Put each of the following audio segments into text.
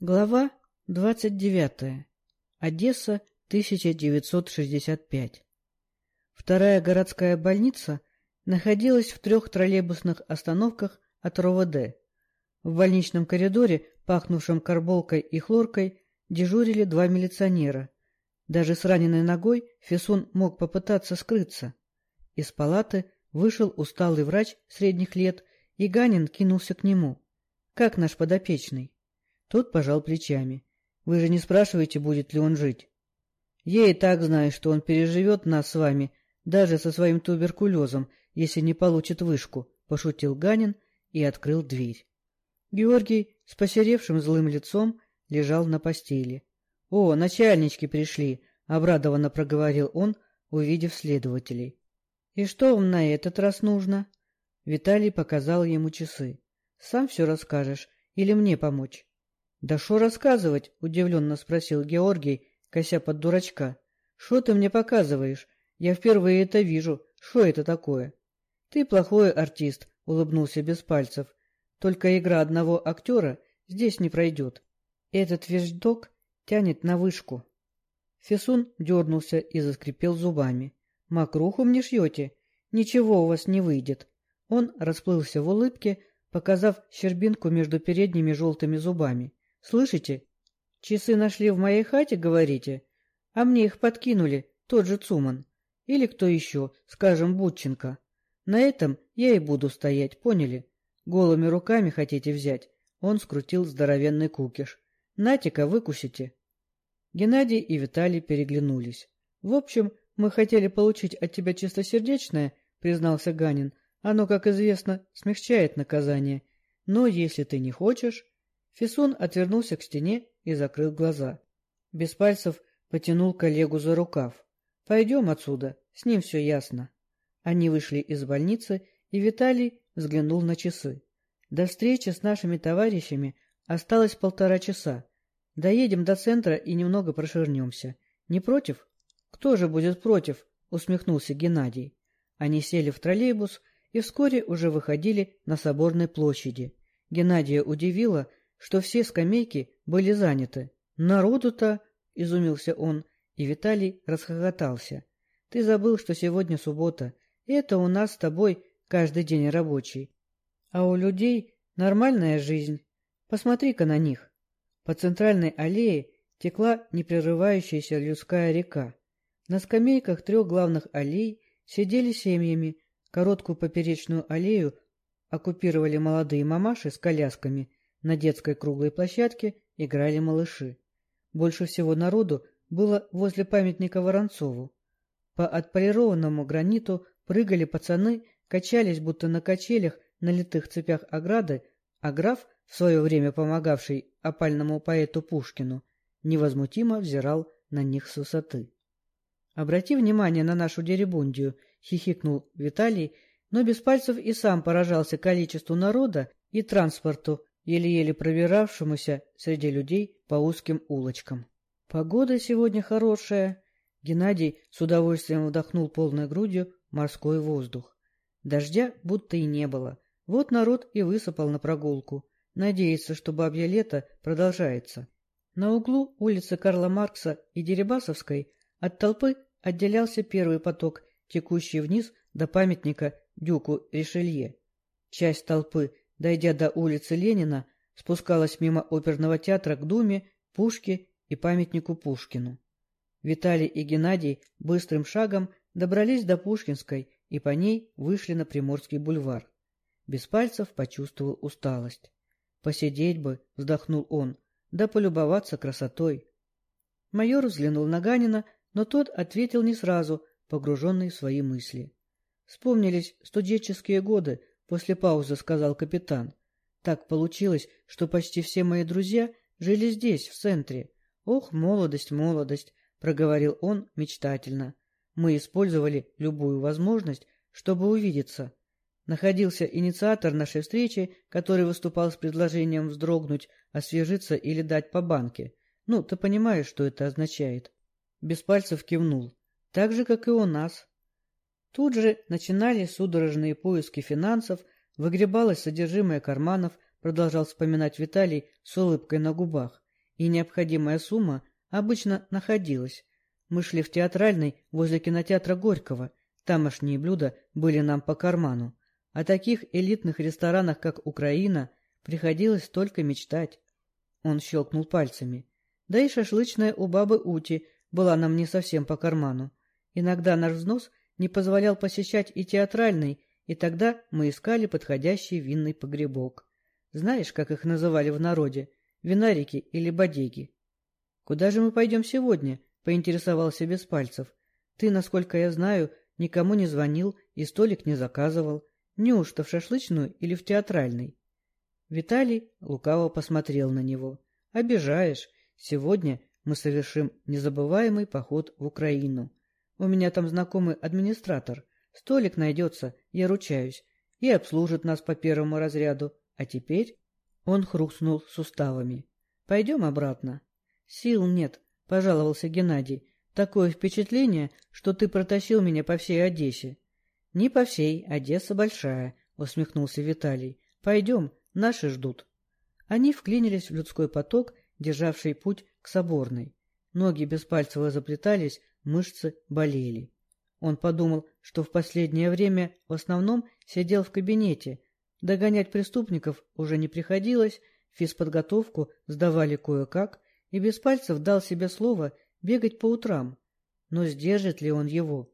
Глава 29. Одесса, 1965. Вторая городская больница находилась в трех троллейбусных остановках от РОВД. В больничном коридоре, пахнувшем карболкой и хлоркой, дежурили два милиционера. Даже с раненой ногой Фесун мог попытаться скрыться. Из палаты вышел усталый врач средних лет, и Ганин кинулся к нему. «Как наш подопечный?» Тот пожал плечами. Вы же не спрашиваете, будет ли он жить. Я и так знаю, что он переживет нас с вами, даже со своим туберкулезом, если не получит вышку, — пошутил Ганин и открыл дверь. Георгий с посеревшим злым лицом лежал на постели. — О, начальнички пришли! — обрадованно проговорил он, увидев следователей. — И что вам на этот раз нужно? Виталий показал ему часы. — Сам все расскажешь или мне помочь? — Да что рассказывать? — удивленно спросил Георгий, кося под дурачка. — Что ты мне показываешь? Я впервые это вижу. Что это такое? — Ты плохой артист, — улыбнулся без пальцев. — Только игра одного актера здесь не пройдет. Этот вещдок тянет на вышку. Фесун дернулся и заскрипел зубами. — Макруху мне шьете? Ничего у вас не выйдет. Он расплылся в улыбке, показав щербинку между передними желтыми зубами. Слышите? Часы нашли в моей хате, говорите? А мне их подкинули, тот же Цуман. Или кто еще, скажем, Бутченко. На этом я и буду стоять, поняли? Голыми руками хотите взять? Он скрутил здоровенный кукиш. Натика выкусите. Геннадий и Виталий переглянулись. В общем, мы хотели получить от тебя чистосердечное, признался Ганин. Оно, как известно, смягчает наказание. Но если ты не хочешь... Фисун отвернулся к стене и закрыл глаза. Без пальцев потянул коллегу за рукав. — Пойдем отсюда, с ним все ясно. Они вышли из больницы, и Виталий взглянул на часы. До встречи с нашими товарищами осталось полтора часа. Доедем до центра и немного прошвырнемся. Не против? — Кто же будет против? — усмехнулся Геннадий. Они сели в троллейбус и вскоре уже выходили на Соборной площади. Геннадия удивило, что все скамейки были заняты. Народу-то, — изумился он, и Виталий расхохотался. — Ты забыл, что сегодня суббота. Это у нас с тобой каждый день рабочий. А у людей нормальная жизнь. Посмотри-ка на них. По центральной аллее текла непрерывающаяся людская река. На скамейках трех главных аллей сидели семьями, короткую поперечную аллею оккупировали молодые мамаши с колясками на детской круглой площадке играли малыши. Больше всего народу было возле памятника Воронцову. По отполированному граниту прыгали пацаны, качались будто на качелях на литых цепях ограды, а граф, в свое время помогавший опальному поэту Пушкину, невозмутимо взирал на них с высоты. — Обрати внимание на нашу деребундию, — хихикнул Виталий, но без пальцев и сам поражался количеству народа и транспорту, еле-еле пробиравшемуся среди людей по узким улочкам. Погода сегодня хорошая. Геннадий с удовольствием вдохнул полной грудью морской воздух. Дождя будто и не было. Вот народ и высыпал на прогулку. Надеется, что бабье лето продолжается. На углу улицы Карла Маркса и Дерибасовской от толпы отделялся первый поток, текущий вниз до памятника Дюку Ришелье. Часть толпы Дойдя до улицы Ленина, спускалась мимо оперного театра к Думе, Пушке и памятнику Пушкину. Виталий и Геннадий быстрым шагом добрались до Пушкинской и по ней вышли на Приморский бульвар. Без пальцев почувствовал усталость. «Посидеть бы», — вздохнул он, — «да полюбоваться красотой». Майор взглянул на Ганина, но тот ответил не сразу, погруженный в свои мысли. Вспомнились студенческие годы, После паузы сказал капитан. Так получилось, что почти все мои друзья жили здесь, в центре. Ох, молодость, молодость, проговорил он мечтательно. Мы использовали любую возможность, чтобы увидеться. Находился инициатор нашей встречи, который выступал с предложением вздрогнуть, освежиться или дать по банке. Ну, ты понимаешь, что это означает. Беспальцев кивнул. Так же, как и у нас. Тут же начинали судорожные поиски финансов, выгребалось содержимое карманов, продолжал вспоминать Виталий с улыбкой на губах. и необходимая сумма обычно находилась. Мы шли в театральный возле кинотеатра Горького. Тамошние блюда были нам по карману. О таких элитных ресторанах, как Украина, приходилось только мечтать. Он щелкнул пальцами. Да и шашлычная у бабы Ути была нам не совсем по карману. Иногда наш взнос не позволял посещать и театральный, и тогда мы искали подходящий винный погребок. Знаешь, как их называли в народе? Винарики или бодеги. — Куда же мы пойдем сегодня? — поинтересовался без пальцев. — Ты, насколько я знаю, никому не звонил и столик не заказывал. Неужто в шашлычную или в театральный? Виталий лукаво посмотрел на него. — Обижаешь. Сегодня мы совершим незабываемый поход в Украину. У меня там знакомый администратор. Столик найдется, я ручаюсь, и обслужит нас по первому разряду. А теперь он хрустнул суставами. Пойдем обратно. Сил нет, пожаловался Геннадий. Такое впечатление, что ты протащил меня по всей Одессе. Не по всей, Одесса большая, усмехнулся Виталий. Пойдем, наши ждут. Они вклинились в людской поток, державший путь к Соборной. Ноги Беспальцева заплетались, мышцы болели. Он подумал, что в последнее время в основном сидел в кабинете. Догонять преступников уже не приходилось, физподготовку сдавали кое-как, и Беспальцев дал себе слово бегать по утрам. Но сдержит ли он его?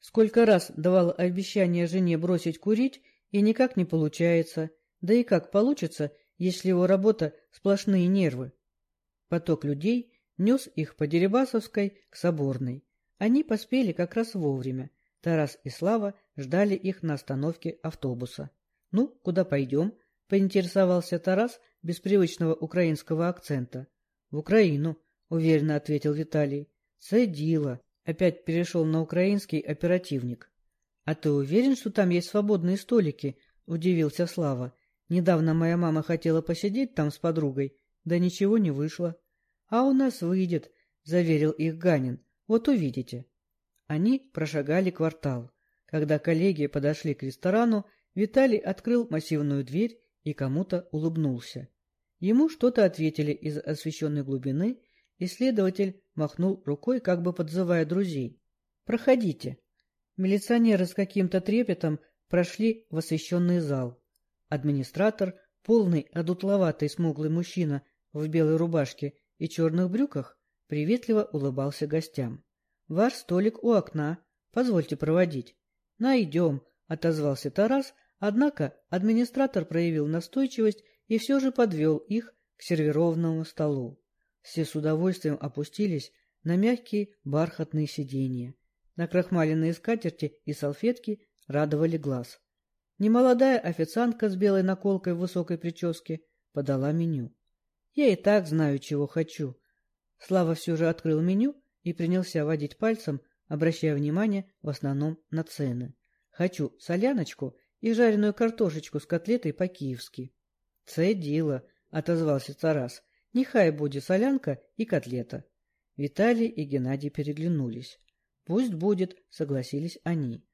Сколько раз давал обещание жене бросить курить, и никак не получается. Да и как получится, если его работа — сплошные нервы? Поток людей нес их по Дерибасовской к Соборной. Они поспели как раз вовремя. Тарас и Слава ждали их на остановке автобуса. — Ну, куда пойдем? — поинтересовался Тарас без привычного украинского акцента. — В Украину, — уверенно ответил Виталий. — Цедила. Опять перешел на украинский оперативник. — А ты уверен, что там есть свободные столики? — удивился Слава. — Недавно моя мама хотела посидеть там с подругой, да ничего не вышло. — А у нас выйдет, — заверил их Ганин. — Вот увидите. Они прошагали квартал. Когда коллеги подошли к ресторану, Виталий открыл массивную дверь и кому-то улыбнулся. Ему что-то ответили из освещенной глубины, и следователь махнул рукой, как бы подзывая друзей. «Проходите». Милиционеры с каким-то трепетом прошли в освещенный зал. Администратор, полный, одутловатый смуглый мужчина в белой рубашке и черных брюках, приветливо улыбался гостям. — Ваш столик у окна. Позвольте проводить. — Найдем, — отозвался Тарас, однако администратор проявил настойчивость и все же подвел их к сервированному столу. Все с удовольствием опустились на мягкие бархатные сиденья. Накрахмаленные скатерти и салфетки радовали глаз. Немолодая официантка с белой наколкой в высокой прическе подала меню. Я и так знаю, чего хочу. Слава все же открыл меню и принялся водить пальцем, обращая внимание в основном на цены. Хочу соляночку и жареную картошечку с котлетой по-киевски. — Це діло, — отозвался Тарас. — Нехай будет солянка и котлета. Виталий и Геннадий переглянулись. — Пусть будет, — согласились они.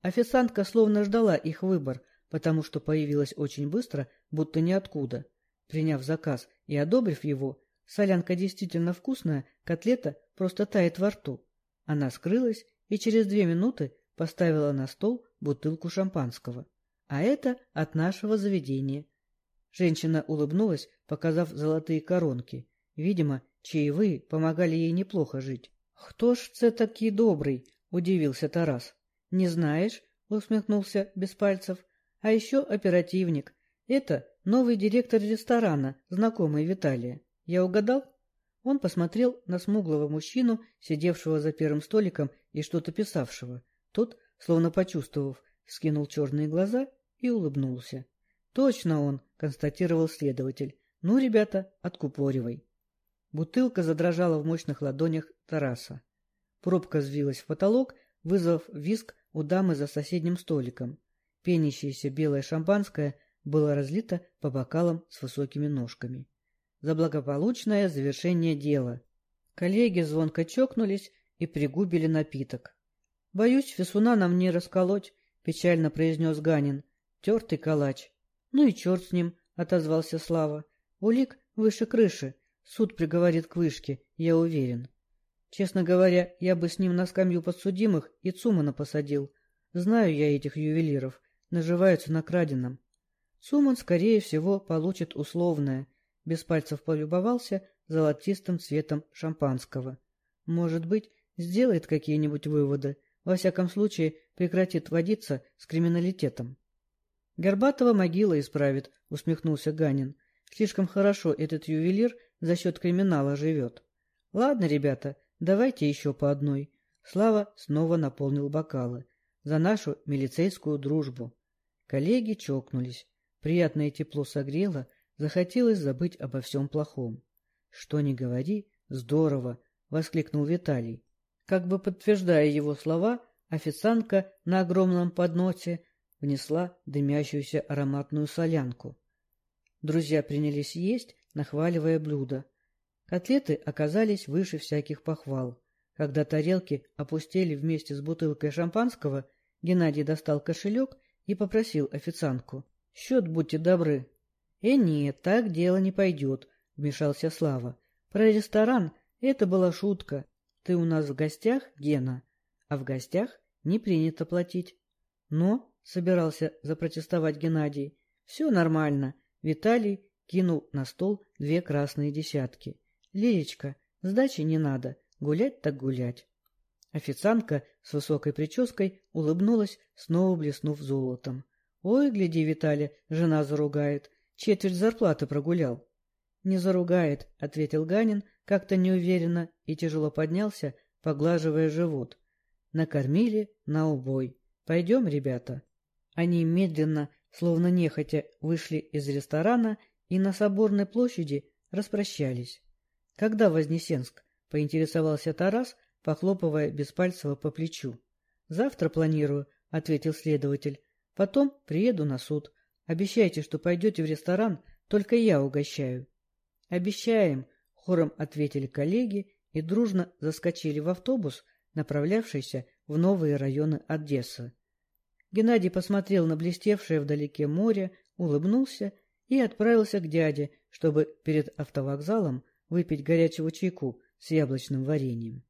Официантка словно ждала их выбор, потому что появилась очень быстро, будто ниоткуда. Приняв заказ и одобрив его, солянка действительно вкусная, котлета просто тает во рту. Она скрылась и через две минуты поставила на стол бутылку шампанского. А это от нашего заведения. Женщина улыбнулась, показав золотые коронки. Видимо, чаевые помогали ей неплохо жить. — Кто ж це такий добрый? — удивился Тарас. — Не знаешь? — усмехнулся Беспальцев. — А еще оперативник. Это новый директор ресторана, знакомый Виталия. Я угадал? Он посмотрел на смуглого мужчину, сидевшего за первым столиком и что-то писавшего. Тот, словно почувствовав, скинул черные глаза и улыбнулся. — Точно он, — констатировал следователь. — Ну, ребята, откупоривай. Бутылка задрожала в мощных ладонях Тараса. Пробка взвилась в потолок, вызвав виск у дамы за соседним столиком. Пенящееся белое шампанское было разлито по бокалам с высокими ножками. За благополучное завершение дела. Коллеги звонко чокнулись и пригубили напиток. — Боюсь, фисуна нам не расколоть, — печально произнес Ганин. — Тертый калач. — Ну и черт с ним, — отозвался Слава. — Улик выше крыши. Суд приговорит к вышке, я уверен. Честно говоря, я бы с ним на скамью подсудимых и Цумана посадил. Знаю я этих ювелиров, наживаются на краденом. Цуман, скорее всего, получит условное. Без пальцев полюбовался золотистым цветом шампанского. Может быть, сделает какие-нибудь выводы, во всяком случае прекратит водиться с криминалитетом. Горбатова могила исправит, усмехнулся Ганин. Слишком хорошо этот ювелир за счет криминала живет. Ладно, ребята, давайте еще по одной. Слава снова наполнил бокалы. За нашу милицейскую дружбу. Коллеги чокнулись. Приятное тепло согрело, захотелось забыть обо всем плохом. — Что ни говори, здорово! — воскликнул Виталий. Как бы подтверждая его слова, официантка на огромном подносе внесла дымящуюся ароматную солянку. Друзья принялись есть, нахваливая блюда. Котлеты оказались выше всяких похвал. Когда тарелки опустели вместе с бутылкой шампанского, Геннадий достал кошелек и попросил официантку. — Счет будьте добры. — Э, нет, так дело не пойдет, — вмешался Слава. — Про ресторан это была шутка. Ты у нас в гостях, Гена, а в гостях не принято платить. Но, — собирался запротестовать Геннадий, — все нормально. Виталий кинул на стол две красные десятки. — Лилечка, сдачи не надо, гулять так гулять. Официантка с высокой прической улыбнулась, снова блеснув золотом. — Ой, гляди, Виталий, жена заругает. Четверть зарплаты прогулял. — Не заругает, — ответил Ганин, как-то неуверенно и тяжело поднялся, поглаживая живот. Накормили на убой. Пойдем, ребята. Они медленно, словно нехотя, вышли из ресторана и на Соборной площади распрощались. — Когда Вознесенск? — поинтересовался Тарас, похлопывая Беспальцева по плечу. — Завтра планирую, — ответил следователь. — Потом приеду на суд. Обещайте, что пойдете в ресторан, только я угощаю. — Обещаем, — хором ответили коллеги и дружно заскочили в автобус, направлявшийся в новые районы Одессы. Геннадий посмотрел на блестевшее вдалеке море, улыбнулся и отправился к дяде, чтобы перед автовокзалом выпить горячего чайку с яблочным вареньем.